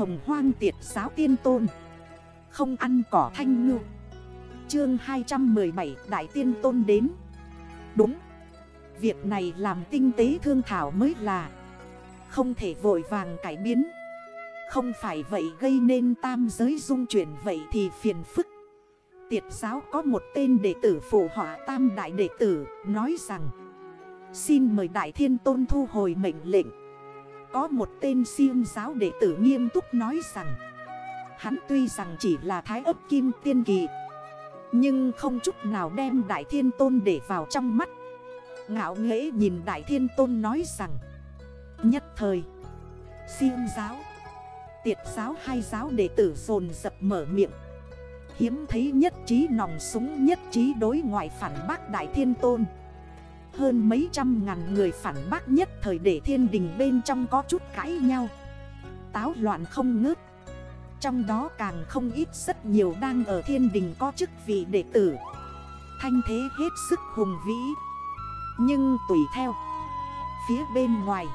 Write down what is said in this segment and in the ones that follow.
hồng hoang tiệt giáo tiên tôn. Không ăn cỏ thanh ngư. Chương 217 Đại tiên tôn đến. Đúng. Việc này làm tinh tế thương thảo mới là Không thể vội vàng cải biến. Không phải vậy gây nên tam giới dung chuyển vậy thì phiền phức. Tiệt giáo có một tên đệ tử phụ họa tam đại đệ tử, Nói rằng, Xin mời đại thiên tôn thu hồi mệnh lệnh. Có một tên siêu giáo đệ tử nghiêm túc nói rằng, Hắn tuy rằng chỉ là thái ấp kim tiên kỳ, Nhưng không chút nào đem đại thiên tôn để vào trong mắt. Ngạo nghễ nhìn đại thiên tôn nói rằng, Nhất thời, Siêu giáo, Tiệt giáo hai giáo đệ tử dồn dập mở miệng. Hiếm thấy nhất trí nòng súng, nhất trí đối ngoại phản bác đại thiên tôn. Hơn mấy trăm ngàn người phản bác nhất thời để thiên đình bên trong có chút cãi nhau. Táo loạn không ngớt. Trong đó càng không ít rất nhiều đang ở thiên đình có chức vị đệ tử. Thanh thế hết sức hùng vĩ. Nhưng tùy theo. Phía bên ngoài.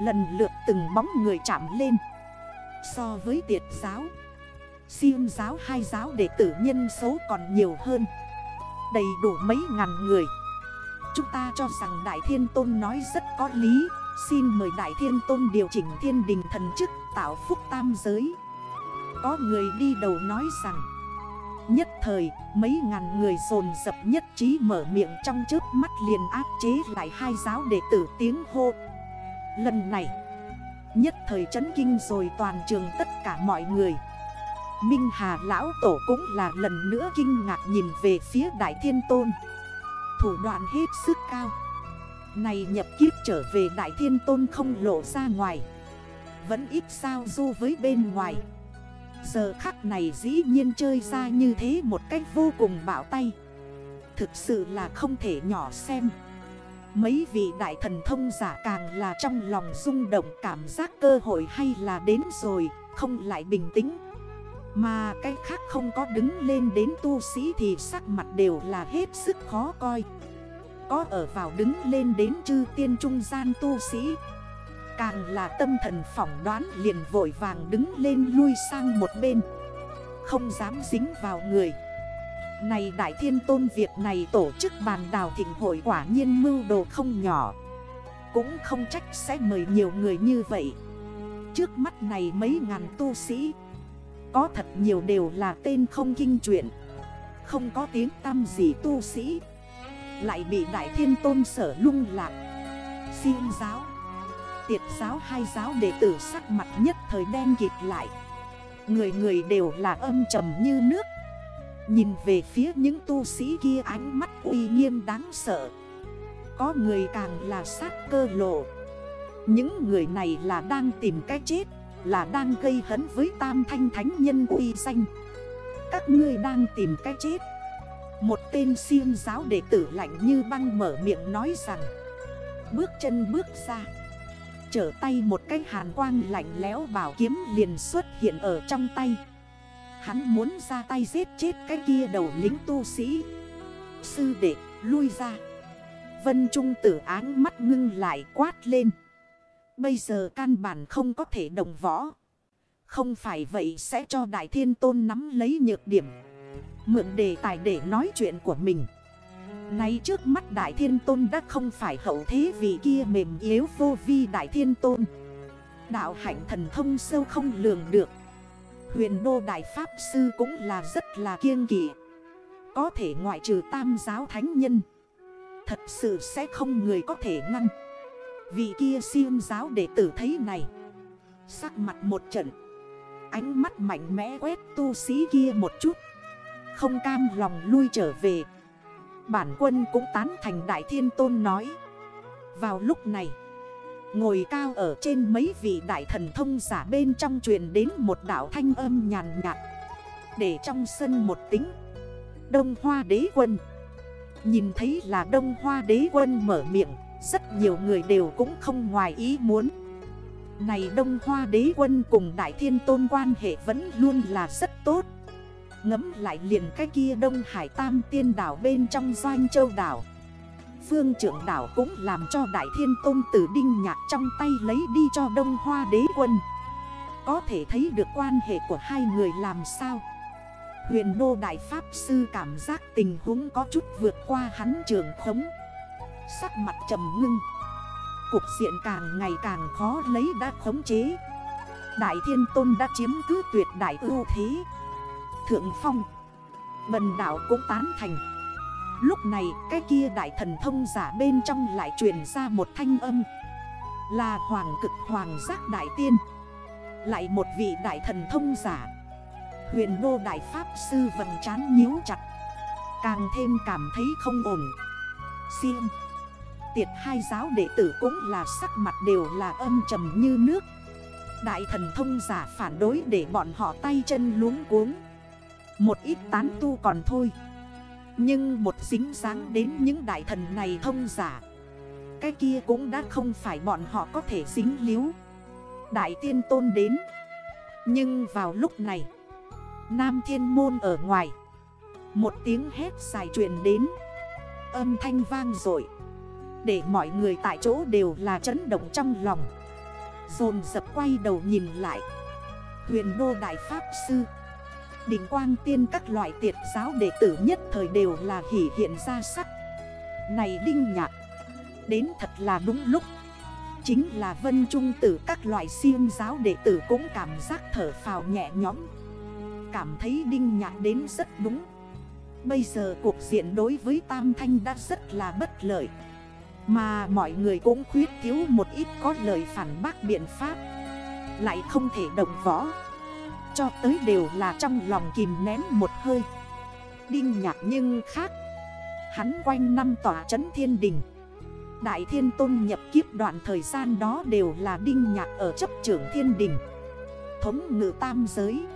Lần lượt từng bóng người chạm lên. So với tiệt giáo, Siêu giáo hai giáo đệ tử nhân số còn nhiều hơn. Đầy đủ mấy ngàn người. Chúng ta cho rằng Đại Thiên Tôn nói rất có lý. Xin mời Đại Thiên Tôn điều chỉnh thiên đình thần chức, tạo phúc tam giới. Có người đi đầu nói rằng, Nhất thời, mấy ngàn người dồn dập nhất trí mở miệng trong trước mắt liền áp chế lại hai giáo đệ tử tiếng hô. Lần này, Nhất thời chấn kinh rồi toàn trường tất cả mọi người. Minh Hà Lão Tổ cũng là lần nữa kinh ngạc nhìn về phía Đại Thiên Tôn. Thủ đoạn hết sức cao. Này nhập kiếp trở về Đại Thiên Tôn không lộ ra ngoài. Vẫn ít sao du với bên ngoài. Giờ khắc này dĩ nhiên chơi ra như thế một cách vô cùng bảo tay. Thực sự là không thể nhỏ xem. Mấy vị đại thần thông giả càng là trong lòng rung động cảm giác cơ hội hay là đến rồi, Không lại bình tĩnh. Mà cái khác không có đứng lên đến tu sĩ thì sắc mặt đều là hết sức khó coi. Có ở vào đứng lên đến chư tiên trung gian tu sĩ. Càng là tâm thần phỏng đoán liền vội vàng đứng lên lui sang một bên. Không dám dính vào người. Này Đại Thiên Tôn, việc này tổ chức bàn đào thịnh hội quả nhiên mưu đồ không nhỏ. Cũng không trách sẽ mời nhiều người như vậy. Trước mắt này mấy ngàn tu sĩ có thật nhiều đều là tên không kinh chuyện. Không có tiếng tăm gì tu sĩ. Lại bị Đại Thiên Tôn sở lung lạc. Siêu giáo, Tiệt giáo hai giáo đệ tử sắc mặt nhất thời đen kịt lại. Người người đều là âm trầm như nước. Nhìn về phía những tu sĩ kia ánh mắt uy nghiêm đáng sợ. Có người càng là sát cơ lộ. Những người này là đang tìm cái chết. Là đang gây hấn với tam thanh thánh nhân uy danh. Các ngươi đang tìm cái chết. Một tên siêng giáo đệ tử lạnh như băng mở miệng nói rằng, Bước chân bước ra. Trở tay một cái hàn quang lạnh lẽo bảo kiếm liền xuất hiện ở trong tay. Hắn muốn ra tay giết chết cái kia đầu lính tu sĩ. Sư đệ, lui ra. Vân Trung tử áng mắt ngưng lại quát lên. Bây giờ căn bản không có thể đồng võ. Không phải vậy sẽ cho Đại Thiên Tôn nắm lấy nhược điểm. Mượn đề tài để nói chuyện của mình. Nay trước mắt Đại Thiên Tôn đã không phải hậu thế vì kia mềm yếu vô vi Đại Thiên Tôn. Đạo hạnh thần thông sâu không lường được. Huyền Đô Đại Pháp Sư cũng là rất là kiêng kỵ. Có thể ngoại trừ tam giáo thánh nhân. Thật sự sẽ không người có thể ngăn. Vị kia siêu giáo đệ tử thấy này. Sắc mặt một trận. Ánh mắt mạnh mẽ quét tu sĩ kia một chút. Không cam lòng lui trở về. Bản quân cũng tán thành Đại Thiên Tôn nói. Vào lúc này, Ngồi cao ở trên mấy vị đại thần thông giả bên trong truyền đến một đảo thanh âm nhàn nhạt. Để trong sân một tính. Đông Hoa đế quân. Nhìn thấy là Đông Hoa đế quân mở miệng. Rất nhiều người đều cũng không ngoài ý muốn. Này Đông Hoa đế quân cùng Đại Thiên Tôn quan hệ vẫn luôn là rất tốt. Ngấm lại liền cái kia Đông Hải Tam Tiên đảo bên trong Doanh Châu đảo. Phương trưởng đảo cũng làm cho Đại Thiên Tôn Tử Đinh Nhạc trong tay lấy đi cho Đông Hoa đế quân. Có thể thấy được quan hệ của hai người làm sao? Huyền đô đại pháp sư cảm giác tình huống có chút vượt qua hắn trường khống. Sắc mặt trầm ngưng. Cục diện càng ngày càng khó lấy đã khống chế. Đại thiên tôn đã chiếm cứ tuyệt đại ưu thế. Thượng phong, Bần đảo cũng tán thành. Lúc này, cái kia đại thần thông giả bên trong lại truyền ra một thanh âm. Là hoàng cực hoàng giác đại tiên. Lại một vị đại thần thông giả. Huyền đô đại pháp sư vầng chán nhíu chặt. Càng thêm cảm thấy không ổn. Xiêm Tiệt hai giáo đệ tử cũng là sắc mặt đều là âm trầm như nước. Đại thần thông giả phản đối để bọn họ tay chân luống cuống. Một ít tán tu còn thôi. Nhưng một dính dáng đến những đại thần này thông giả, Cái kia cũng đã không phải bọn họ có thể dính liếu Đại tiên tôn đến. Nhưng vào lúc này, Nam thiên môn ở ngoài, Một tiếng hét dài truyền đến. Âm thanh vang dội. Để mọi người tại chỗ đều là chấn động trong lòng. Dồn dập quay đầu nhìn lại. Huyền đô đại pháp sư. Đỉnh quang tiên các loại tiệt giáo đệ tử nhất thời đều là hỷ hiện ra sắc. Này đinh nhạc, Đến thật là đúng lúc. Chính là vân trung tử các loại siêng giáo đệ tử cũng cảm giác thở phào nhẹ nhõm. Cảm thấy đinh nhạc đến rất đúng. Bây giờ cuộc diện đối với Tam Thanh đã rất là bất lợi. Mà mọi người cũng khuyết thiếu một ít có lời phản bác biện pháp. Lại không thể động võ. Cho tới đều là trong lòng kìm nén một hơi. Đinh nhạc nhưng khác. Hắn quanh năm tỏa trấn thiên đình. Đại thiên tôn nhập kiếp đoạn thời gian đó đều là đinh nhạc ở chấp trưởng thiên đình. Thống ngự tam giới.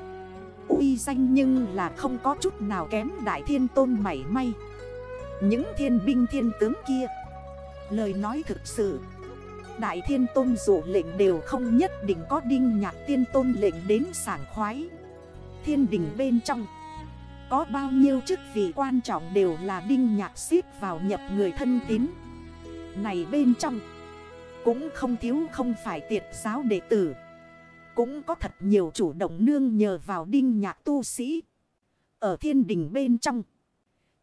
Uy danh nhưng là không có chút nào kém đại thiên tôn mảy may. Những thiên binh thiên tướng kia Lời nói thực sự Đại thiên tôn dụ lệnh đều không nhất định có đinh nhạc tiên tôn lệnh đến sảng khoái Thiên đình bên trong, Có bao nhiêu chức vị quan trọng đều là đinh nhạc xếp vào nhập người thân tín Này bên trong, Cũng không thiếu không phải tiệt giáo đệ tử cũng có thật nhiều chủ động nương nhờ vào đinh nhạc tu sĩ. Ở thiên đình bên trong.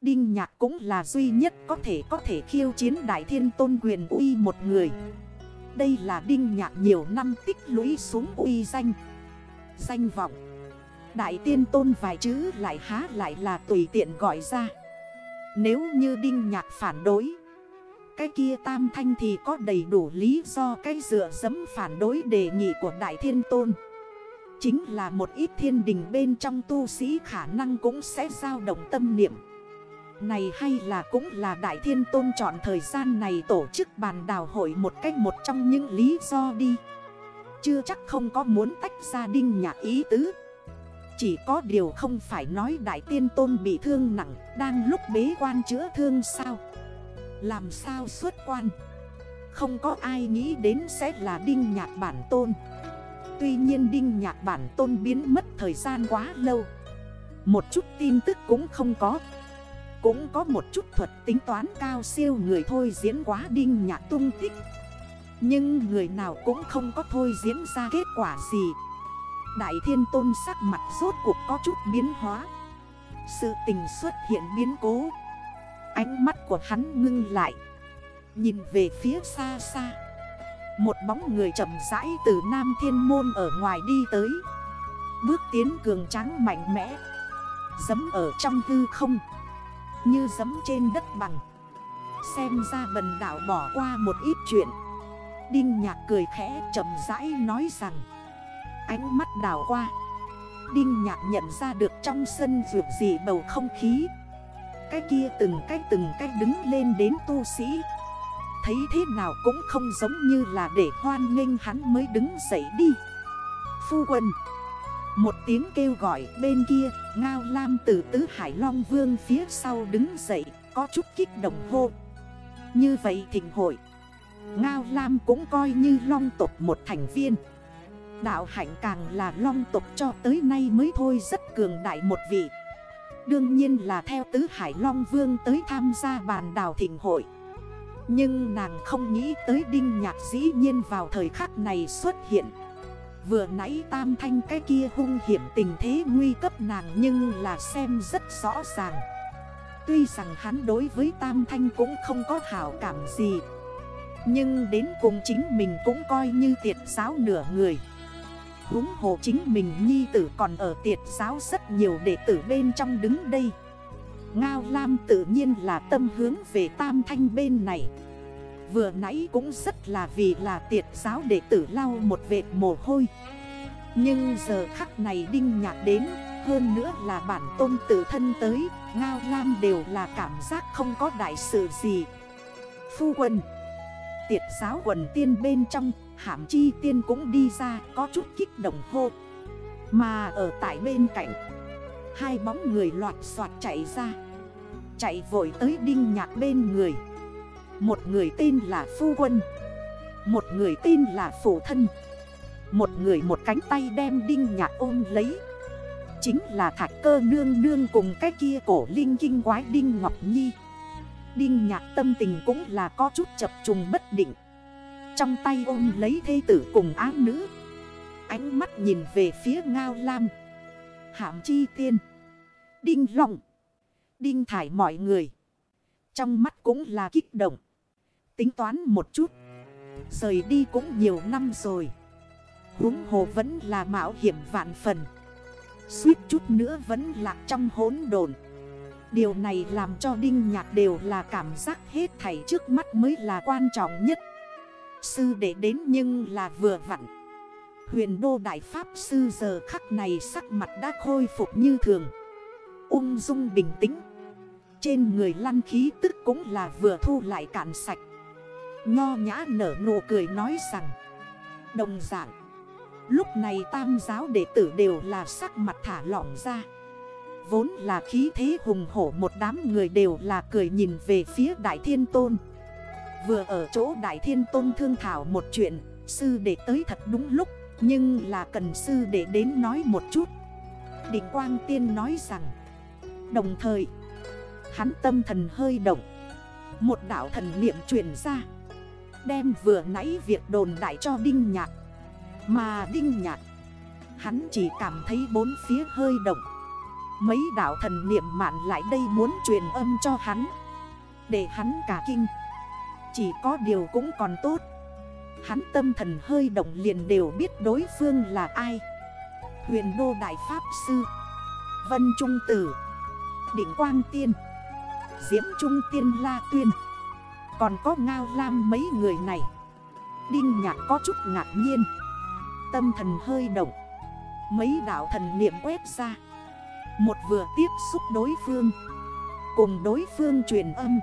Đinh nhạc cũng là duy nhất có thể có thể khiêu chiến đại thiên tôn quyền uy một người. Đây là đinh nhạc nhiều năm tích lũy xuống uy danh. Danh vọng. Đại tiên tôn vài chữ lại há lại là tùy tiện gọi ra. Nếu như đinh nhạc phản đối. Cái kia tam thanh thì có đầy đủ lý do cái dựa dẫm phản đối đề nghị của Đại Thiên Tôn. Chính là một ít thiên đình bên trong tu sĩ khả năng cũng sẽ dao động tâm niệm. Này hay là cũng là Đại Thiên Tôn chọn thời gian này tổ chức bàn đào hội một cách một trong những lý do đi. Chưa chắc không có muốn tách ra đinh nhạc ý tứ. Chỉ có điều không phải nói Đại Tiên Tôn bị thương nặng, đang lúc bế quan chữa thương sao. Làm sao xuất quan Không có ai nghĩ đến sẽ là đinh nhạc bản tôn Tuy nhiên đinh nhạc bản tôn biến mất thời gian quá lâu Một chút tin tức cũng không có cũng có một chút thuật tính toán cao siêu người thôi diễn quá đinh nhạc tung tích. Nhưng người nào cũng không có thôi diễn ra kết quả gì. Đại thiên tôn sắc mặt rốt cuộc có chút biến hóa. Sự tình xuất hiện biến cố. Ánh mắt của hắn ngưng lại. Nhìn về phía xa xa. Một bóng người chậm rãi từ Nam Thiên Môn ở ngoài đi tới. Bước tiến cường tráng mạnh mẽ. Dấm ở trong hư không. Như dấm trên đất bằng. Xem ra bần đảo bỏ qua một ít chuyện. Đinh nhạc cười khẽ, chậm rãi nói rằng, Ánh mắt đảo qua. Đinh nhạc nhận ra được trong sân vượt gì bầu không khí. Cái kia từng cách từng cách đứng lên đến tu sĩ. Thấy thế nào cũng không giống như là để hoan nghênh hắn mới đứng dậy đi. Phu quân một tiếng kêu gọi bên kia, Ngao Lam từ tứ Hải Long Vương phía sau đứng dậy, Có chút kích động hô. Như vậy thịnh hội, Ngao Lam cũng coi như long tộc một thành viên. Đạo hạnh càng là long tộc cho tới nay mới thôi rất cường đại một vị. Đương nhiên là theo Tứ Hải Long Vương tới tham gia bàn đào thịnh hội. Nhưng nàng không nghĩ tới Đinh Nhạc dĩ nhiên vào thời khắc này xuất hiện. Vừa nãy tam thanh cái kia hung hiểm tình thế nguy cấp nàng nhưng là xem rất rõ ràng. Tuy rằng hắn đối với tam thanh cũng không có hảo cảm gì, Nhưng đến cùng chính mình cũng coi như tiệt giáo nửa người. Húng hộ chính mình nhi tử còn ở tiệt giáo rất nhiều đệ tử bên trong đứng đây. Ngao Lam tự nhiên là tâm hướng về tam thanh bên này. Vừa nãy cũng rất là vì là tiệt giáo đệ tử lau một vệt mồ hôi. Nhưng giờ khắc này đinh nhạc đến, Hơn nữa là bản tôn tự thân tới, Ngao Lam đều là cảm giác không có đại sự gì. Phu quần Tiệt giáo quần tiên bên trong Hảm chi tiên cũng đi ra, có chút kích động hô. Mà ở tại bên cạnh, Hai bóng người loạt soạt chạy ra. Chạy vội tới đinh nhạc bên người. Một người tên là Phu Quân. Một người tên là Phụ Thân. Một người một cánh tay đem đinh nhạc ôm lấy. Chính là thạch cơ nương nương cùng cái kia cổ linh kinh quái đinh Ngọc Nhi. Đinh nhạc tâm tình cũng là có chút chập trùng bất định. Trong tay ôm lấy thê tử cùng áo nữ. Ánh mắt nhìn về phía ngao lam. Hạm chi tiên. Đinh lòng Đinh thải mọi người. Trong mắt cũng là kích động. Tính toán một chút. Rời đi cũng nhiều năm rồi. Húng hồ vẫn là mạo hiểm vạn phần. Suýt chút nữa vẫn lạc trong hốn đồn. Điều này làm cho Đinh Nhạc đều là cảm giác hết thảy trước mắt mới là quan trọng nhất. Sư để đến nhưng là vừa vặn. Huyền đô đại pháp sư giờ khắc này sắc mặt đã khôi phục như thường. Ung dung bình tĩnh. Trên người lăn khí tức cũng là vừa thu lại cạn sạch Nho nhã nở nụ cười nói rằng, Đồng dạng, Lúc này tam giáo đệ tử đều là sắc mặt thả lỏng ra. Vốn là khí thế hùng hổ một đám người đều là cười nhìn về phía Đại Thiên Tôn. Vừa ở chỗ Đại Thiên Tôn thương thảo một chuyện, Sư đệ tới thật đúng lúc, Nhưng là cần sư đệ đến nói một chút. Định Quang Tiên nói rằng, Đồng thời, Hắn tâm thần hơi động, Một đảo thần niệm chuyển ra. Đem vừa nãy việc đồn đại cho Đinh Nhạc. Mà Đinh Nhạc, Hắn chỉ cảm thấy bốn phía hơi động. Mấy đảo thần niệm mạn lại đây muốn truyền âm cho hắn. Để hắn cả kinh. Chỉ có điều cũng còn tốt. Hắn tâm thần hơi động liền đều biết đối phương là ai. Huyền Đô Đại Pháp Sư, Vân Trung Tử, Định Quang Tiên, Diễm Trung Tiên La Tuyên. Còn có Ngao Lam mấy người này. Đinh Nhạc có chút ngạc nhiên. Tâm thần hơi động. Mấy đảo thần niệm quét ra. Một vừa tiếp xúc đối phương. Cùng đối phương truyền âm.